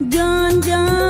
Done, done.